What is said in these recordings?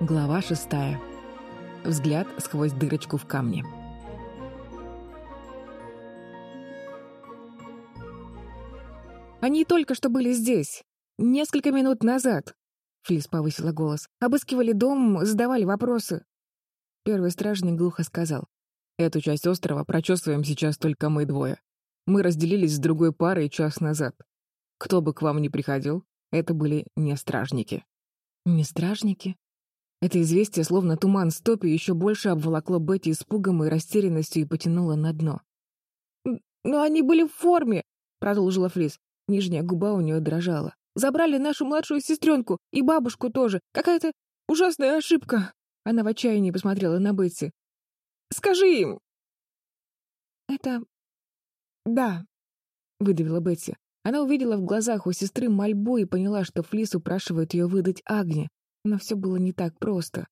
Глава шестая. Взгляд сквозь дырочку в камне. «Они только что были здесь. Несколько минут назад», — Флис повысила голос. «Обыскивали дом, задавали вопросы». Первый стражник глухо сказал. «Эту часть острова прочесываем сейчас только мы двое. Мы разделились с другой парой час назад. Кто бы к вам ни приходил, это были не стражники». «Не стражники?» Это известие, словно туман стопи, еще больше обволокло Бетти испугом и растерянностью и потянуло на дно. «Но они были в форме!» — продолжила Флис. Нижняя губа у нее дрожала. «Забрали нашу младшую сестренку и бабушку тоже. Какая-то ужасная ошибка!» Она в отчаянии посмотрела на Бетти. «Скажи им!» «Это... да», — выдавила Бетти. Она увидела в глазах у сестры мольбу и поняла, что Флис упрашивает ее выдать Агне. Но все было не так просто.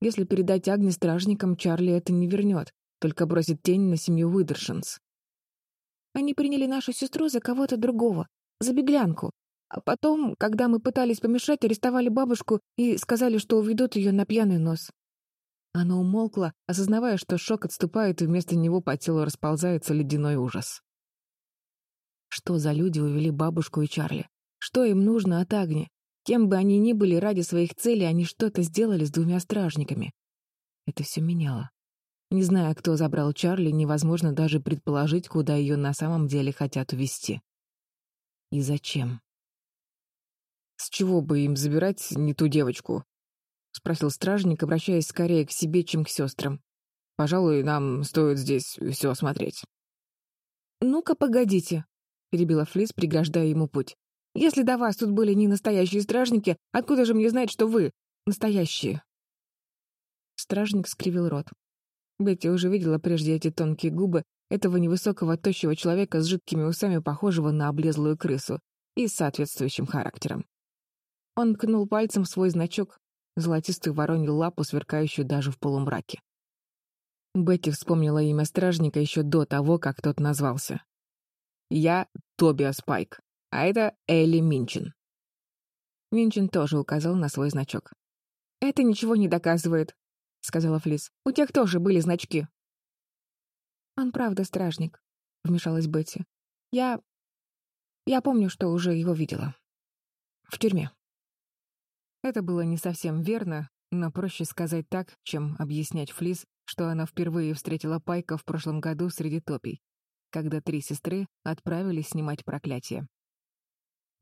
Если передать Агне стражникам, Чарли это не вернет, только бросит тень на семью Уидершинс. Они приняли нашу сестру за кого-то другого, за беглянку. А потом, когда мы пытались помешать, арестовали бабушку и сказали, что уведут ее на пьяный нос. Она умолкла, осознавая, что шок отступает, и вместо него по телу расползается ледяной ужас. Что за люди увели бабушку и Чарли? Что им нужно от Агни? Кем бы они ни были, ради своих целей они что-то сделали с двумя стражниками. Это все меняло. Не зная, кто забрал Чарли, невозможно даже предположить, куда ее на самом деле хотят увезти. И зачем? «С чего бы им забирать не ту девочку?» — спросил стражник, обращаясь скорее к себе, чем к сестрам. «Пожалуй, нам стоит здесь все осмотреть». «Ну-ка, погодите», — перебила Флис, преграждая ему путь. Если до вас тут были не настоящие стражники, откуда же мне знать, что вы настоящие?» Стражник скривил рот. Бетти уже видела прежде эти тонкие губы этого невысокого, тощего человека с жидкими усами, похожего на облезлую крысу, и с соответствующим характером. Он ткнул пальцем в свой значок, золотистую воронью лапу, сверкающую даже в полумраке. Бетти вспомнила имя стражника еще до того, как тот назвался. «Я Тобиас Пайк», а это Элли Минчин. Минчин тоже указал на свой значок. «Это ничего не доказывает», — сказала Флис. «У тех тоже были значки». «Он правда стражник», — вмешалась Бетти. «Я... я помню, что уже его видела. В тюрьме». Это было не совсем верно, но проще сказать так, чем объяснять Флис, что она впервые встретила Пайка в прошлом году среди топий, когда три сестры отправились снимать проклятие.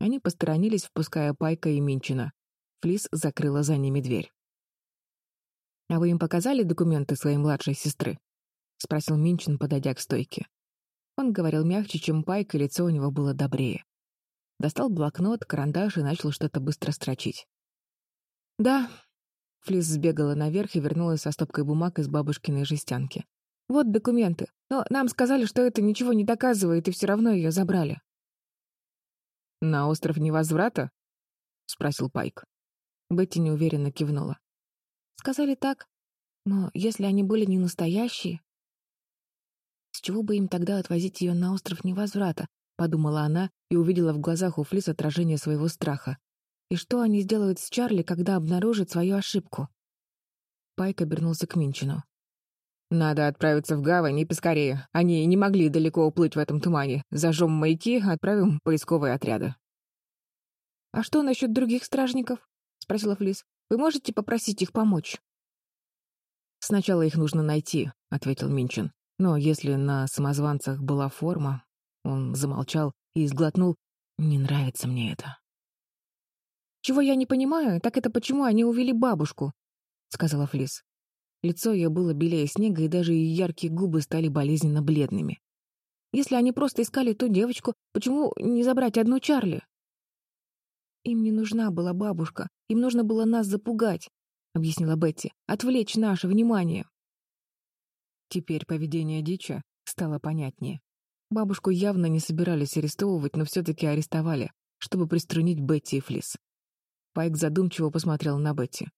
Они посторонились, впуская Пайка и Минчина. Флис закрыла за ними дверь. «А вы им показали документы своей младшей сестры?» — спросил Минчин, подойдя к стойке. Он говорил мягче, чем Пайк, и лицо у него было добрее. Достал блокнот, карандаш и начал что-то быстро строчить. «Да», — Флис сбегала наверх и вернулась со стопкой бумаг из бабушкиной жестянки. «Вот документы. Но нам сказали, что это ничего не доказывает, и все равно ее забрали». «На остров невозврата?» — спросил Пайк. Бетти неуверенно кивнула. «Сказали так, но если они были не настоящие...» «С чего бы им тогда отвозить ее на остров невозврата?» — подумала она и увидела в глазах у Флис отражение своего страха. «И что они сделают с Чарли, когда обнаружат свою ошибку?» Пайк обернулся к Минчину. «Надо отправиться в гавань и поскорее. Они не могли далеко уплыть в этом тумане. Зажжем маяки, отправим поисковые отряды». «А что насчет других стражников?» — спросила Флис. «Вы можете попросить их помочь?» «Сначала их нужно найти», — ответил Минчин. «Но если на самозванцах была форма...» Он замолчал и сглотнул. «Не нравится мне это». «Чего я не понимаю, так это почему они увели бабушку», — сказала Флис. Лицо ее было белее снега, и даже ее яркие губы стали болезненно бледными. «Если они просто искали ту девочку, почему не забрать одну Чарли?» «Им не нужна была бабушка, им нужно было нас запугать», — объяснила Бетти, — «отвлечь наше внимание». Теперь поведение Дича стало понятнее. Бабушку явно не собирались арестовывать, но все-таки арестовали, чтобы приструнить Бетти и Флис. Пайк задумчиво посмотрел на Бетти.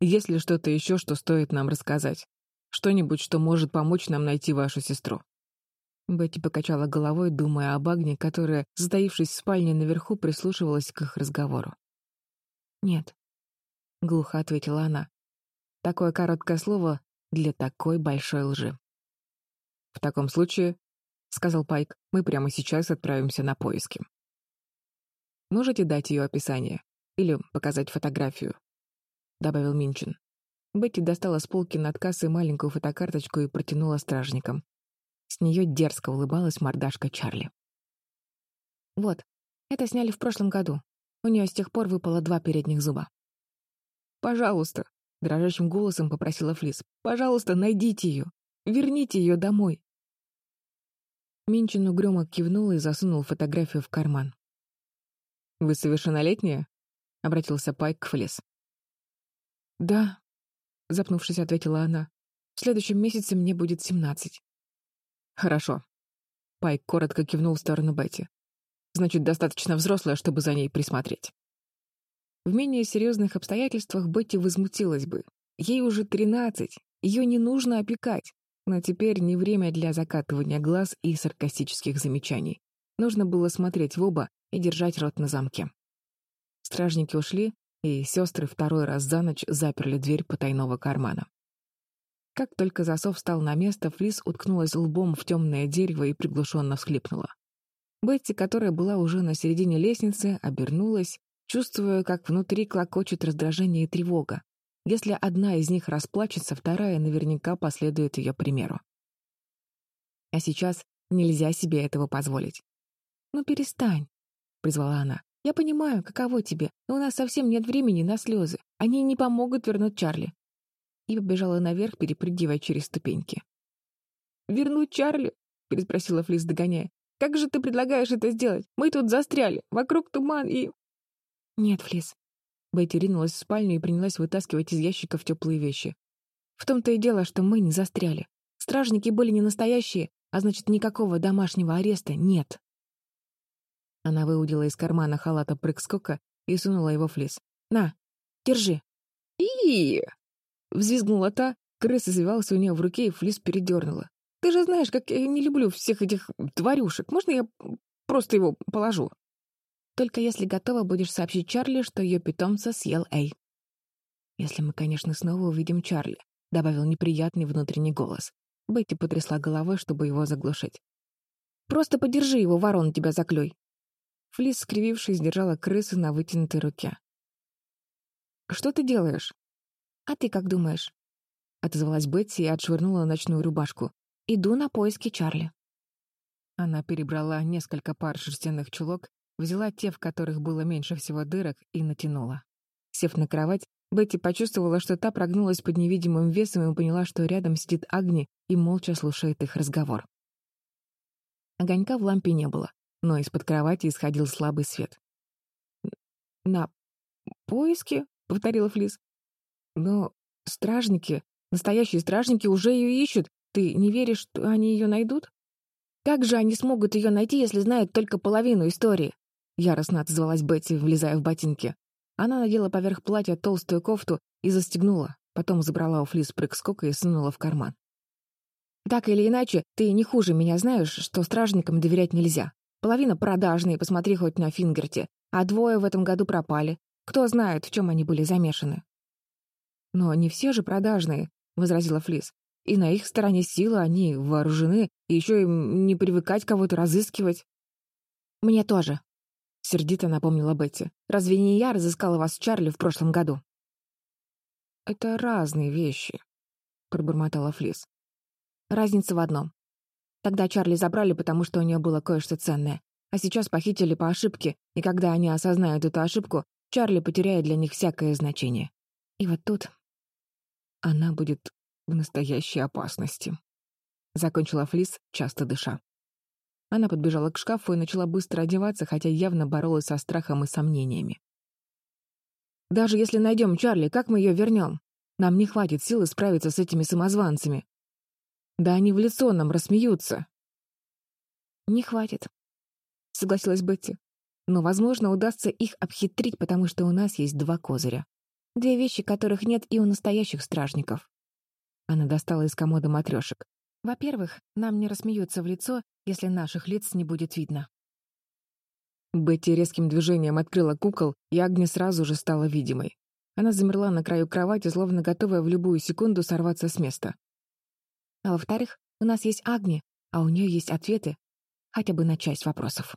Есть ли что-то еще, что стоит нам рассказать? Что-нибудь, что может помочь нам найти вашу сестру?» Бетти покачала головой, думая об Агне, которая, затаившись в спальне наверху, прислушивалась к их разговору. «Нет». глухо ответила она. Такое короткое слово для такой большой лжи. В таком случае, сказал Пайк, мы прямо сейчас отправимся на поиски. Можете дать ее описание или показать фотографию? Добавил Минчин. Бетти достала с полки над кассой маленькую фотокарточку и протянула стражникам. С нее дерзко улыбалась мордашка Чарли. «Вот, это сняли в прошлом году. У нее с тех пор выпало два передних зуба». «Пожалуйста», — дрожащим голосом попросила Флис, «пожалуйста, найдите ее. Верните ее домой». Минчин угрюмо кивнул и засунул фотографию в карман. «Вы совершеннолетняя?» — обратился Пайк к Флис. «Да», — запнувшись, ответила она. «В следующем месяце мне будет семнадцать». «Хорошо». Пайк коротко кивнул в сторону Бетти. «Значит, достаточно взрослая, чтобы за ней присмотреть». В менее серьезных обстоятельствах Бетти возмутилась бы. Ей уже тринадцать, ее не нужно опекать. Но теперь не время для закатывания глаз и саркастических замечаний. Нужно было смотреть в оба и держать рот на замке. Стражники ушли, и сестры второй раз за ночь заперли дверь потайного кармана. Как только засов встал на место, Флис уткнулась лбом в темное дерево и приглушенно всхлипнула. Бетти, которая была уже на середине лестницы, обернулась, чувствуя, как внутри клокочет раздражение и тревога. Если одна из них расплачется, вторая наверняка последует ее примеру. А сейчас нельзя себе этого позволить. «Ну перестань», — призвала она. Я понимаю, каково тебе, но у нас совсем нет времени на слезы. Они не помогут вернуть Чарли. И побежала наверх, перепрыгивая через ступеньки. «Вернуть Чарли?» — переспросила Флис, догоняя. «Как же ты предлагаешь это сделать? Мы тут застряли. Вокруг туман и...» «Нет, Флис». Бетти ринулась в спальню и принялась вытаскивать из ящиков теплые вещи. «В том-то и дело, что мы не застряли. Стражники были не настоящие, а значит, никакого домашнего ареста нет». Она выудила из кармана халата прыг-скока и сунула его в лес. «На, держи!» и Взвизгнула та, крыс извивался у нее в руке, и флис передернула. «Ты же знаешь, как я не люблю всех этих тварюшек. Можно я просто его положу?» «Только если готова будешь сообщить Чарли, что ее питомца съел Эй». «Если мы, конечно, снова увидим Чарли», — добавил неприятный внутренний голос. Бетти потрясла головой, чтобы его заглушить. «Просто подержи его, ворон, тебя заклюй!» Флис, скривившись, держала крысу на вытянутой руке. «Что ты делаешь?» «А ты как думаешь?» Отозвалась Бетти и отшвырнула ночную рубашку. «Иду на поиски Чарли». Она перебрала несколько пар шерстяных чулок, взяла те, в которых было меньше всего дырок, и натянула. Сев на кровать, Бетти почувствовала, что та прогнулась под невидимым весом и поняла, что рядом сидит Агни и молча слушает их разговор. Огонька в лампе не было но из-под кровати исходил слабый свет. «На поиски?» — повторила Флис. «Но стражники, настоящие стражники уже ее ищут. Ты не веришь, что они ее найдут?» «Как же они смогут ее найти, если знают только половину истории?» Яростно отозвалась Бетти, влезая в ботинки. Она надела поверх платья толстую кофту и застегнула, потом забрала у Флис прыг-скока и сунула в карман. «Так или иначе, ты не хуже меня знаешь, что стражникам доверять нельзя. Половина продажные, посмотри хоть на Фингерте, а двое в этом году пропали. Кто знает, в чем они были замешаны. «Но не все же продажные», — возразила Флис. «И на их стороне силы, они вооружены, и еще им не привыкать кого-то разыскивать». «Мне тоже», — сердито напомнила Бетти. «Разве не я разыскала вас с Чарли в прошлом году?» «Это разные вещи», — пробормотала Флис. «Разница в одном. Тогда Чарли забрали, потому что у нее было кое-что ценное. А сейчас похитили по ошибке, и когда они осознают эту ошибку, Чарли потеряет для них всякое значение. И вот тут она будет в настоящей опасности. Закончила Флис, часто дыша. Она подбежала к шкафу и начала быстро одеваться, хотя явно боролась со страхом и сомнениями. «Даже если найдем Чарли, как мы ее вернем? Нам не хватит силы справиться с этими самозванцами. Да они в лицо нам рассмеются. Не хватит, согласилась Бетти. Но, возможно, удастся их обхитрить, потому что у нас есть два козыря. Две вещи, которых нет и у настоящих стражников. Она достала из комода матрешек. Во-первых, нам не рассмеются в лицо, если наших лиц не будет видно. Бетти резким движением открыла кукол, и Агни сразу же стала видимой. Она замерла на краю кровати, словно готовая в любую секунду сорваться с места. А во-вторых, у нас есть Агни, а у нее есть ответы хотя бы на часть вопросов.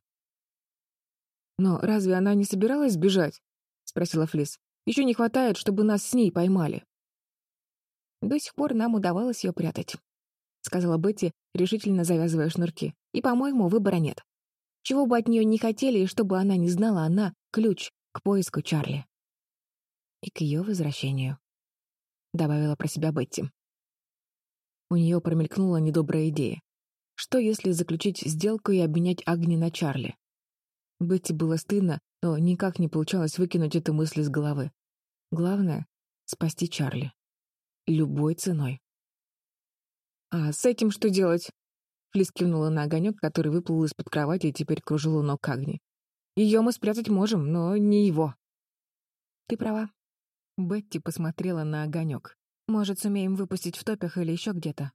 «Но разве она не собиралась сбежать?» — спросила Флис. «Еще не хватает, чтобы нас с ней поймали». «До сих пор нам удавалось ее прятать», — сказала Бетти, решительно завязывая шнурки. «И, по-моему, выбора нет. Чего бы от нее не хотели, и чтобы она не знала, она — ключ к поиску Чарли» и к ее возвращению», — добавила про себя Бетти. У нее промелькнула недобрая идея. Что, если заключить сделку и обменять Агни на Чарли? Бетти было стыдно, но никак не получалось выкинуть эту мысль из головы. Главное — спасти Чарли. Любой ценой. «А с этим что делать?» Флис кивнула на огонек, который выплыл из-под кровати и теперь кружил у ног Агни. «Ее мы спрятать можем, но не его». «Ты права», Бетти посмотрела на огонек. «Может, сумеем выпустить в топях или еще где-то?»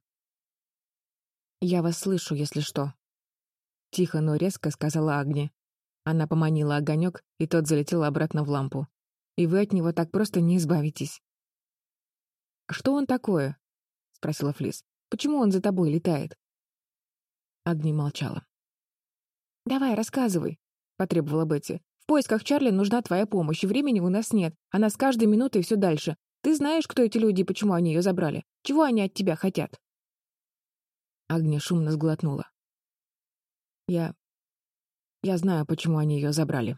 «Я вас слышу, если что». Тихо, но резко сказала Агни. Она поманила огонек, и тот залетел обратно в лампу. «И вы от него так просто не избавитесь». «Что он такое?» — спросила Флис. «Почему он за тобой летает?» Агни молчала. «Давай, рассказывай», — потребовала Бетти. В поисках Чарли нужна твоя помощь, и времени у нас нет. Она с каждой минутой все дальше. Ты знаешь, кто эти люди и почему они ее забрали? Чего они от тебя хотят?» Агния шумно сглотнула. «Я... я знаю, почему они ее забрали».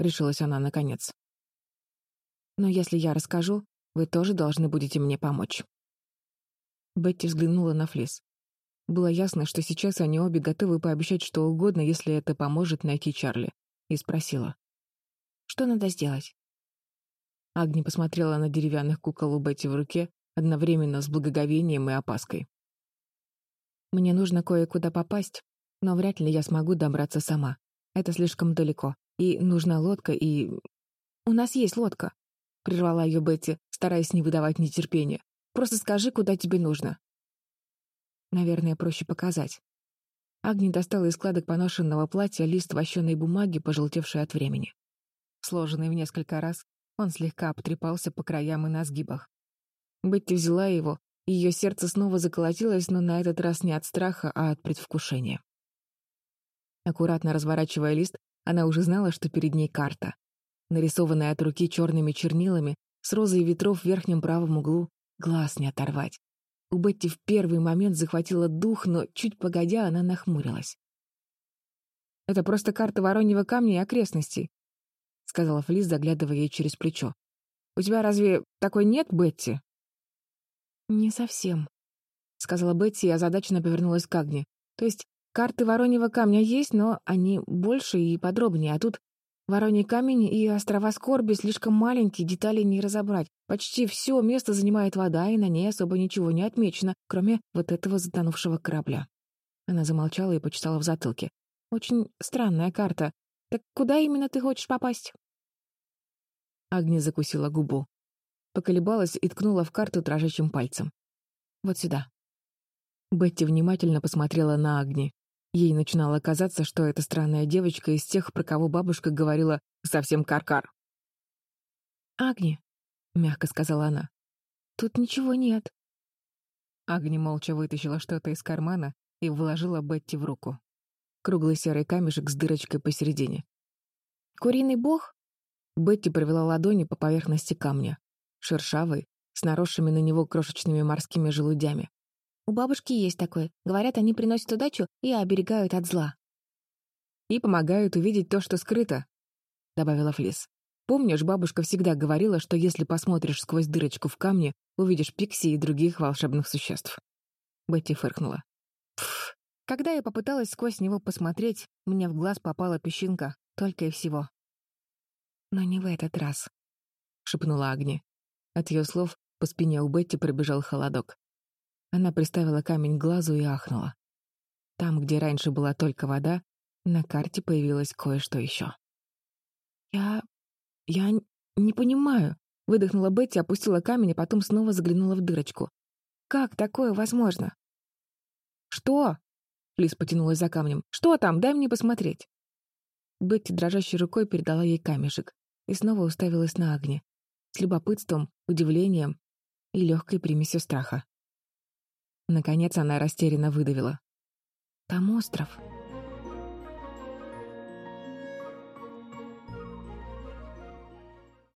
Решилась она наконец. «Но если я расскажу, вы тоже должны будете мне помочь». Бетти взглянула на Флис. Было ясно, что сейчас они обе готовы пообещать что угодно, если это поможет найти Чарли и спросила. «Что надо сделать?» Агни посмотрела на деревянных кукол у Бетти в руке, одновременно с благоговением и опаской. «Мне нужно кое-куда попасть, но вряд ли я смогу добраться сама. Это слишком далеко. И нужна лодка, и... У нас есть лодка!» — прервала ее Бетти, стараясь не выдавать нетерпения. «Просто скажи, куда тебе нужно». Наверное, проще показать. Агни достала из складок поношенного платья лист вощеной бумаги, пожелтевший от времени. Сложенный в несколько раз, он слегка обтрепался по краям и на сгибах. Бетти взяла его, ее сердце снова заколотилось, но на этот раз не от страха, а от предвкушения. Аккуратно разворачивая лист, она уже знала, что перед ней карта. Нарисованная от руки черными чернилами, с розой ветров в верхнем правом углу, глаз не оторвать. У Бетти в первый момент захватило дух, но чуть погодя она нахмурилась. «Это просто карта Вороньего камня и окрестностей», — сказала Флис, заглядывая ей через плечо. «У тебя разве такой нет, Бетти?» «Не совсем», — сказала Бетти и озадаченно повернулась к Агне. «То есть карты Вороньего камня есть, но они больше и подробнее, а тут Вороний камень и острова Скорби слишком маленькие, деталей не разобрать. Почти все место занимает вода, и на ней особо ничего не отмечено, кроме вот этого затонувшего корабля. Она замолчала и почитала в затылке. «Очень странная карта. Так куда именно ты хочешь попасть?» Агни закусила губу. Поколебалась и ткнула в карту дрожащим пальцем. «Вот сюда». Бетти внимательно посмотрела на Агни. Ей начинало казаться, что эта странная девочка из тех, про кого бабушка говорила «совсем каркар». «Агни», — мягко сказала она, — «тут ничего нет». Агни молча вытащила что-то из кармана и вложила Бетти в руку. Круглый серый камешек с дырочкой посередине. «Куриный бог?» Бетти провела ладони по поверхности камня. Шершавый, с наросшими на него крошечными морскими желудями. У бабушки есть такое. Говорят, они приносят удачу и оберегают от зла. «И помогают увидеть то, что скрыто», — добавила Флис. «Помнишь, бабушка всегда говорила, что если посмотришь сквозь дырочку в камне, увидишь пикси и других волшебных существ?» Бетти фыркнула. «Пф, когда я попыталась сквозь него посмотреть, мне в глаз попала песчинка, только и всего». «Но не в этот раз», — шепнула Агни. От ее слов по спине у Бетти пробежал холодок. Она приставила камень к глазу и ахнула. Там, где раньше была только вода, на карте появилось кое-что еще. «Я... я не понимаю», — выдохнула Бетти, опустила камень, а потом снова заглянула в дырочку. «Как такое возможно?» «Что?» — Лиз потянулась за камнем. «Что там? Дай мне посмотреть!» Бетти дрожащей рукой передала ей камешек и снова уставилась на огне. С любопытством, удивлением и легкой примесью страха. Наконец она растерянно выдавила. «Там остров!»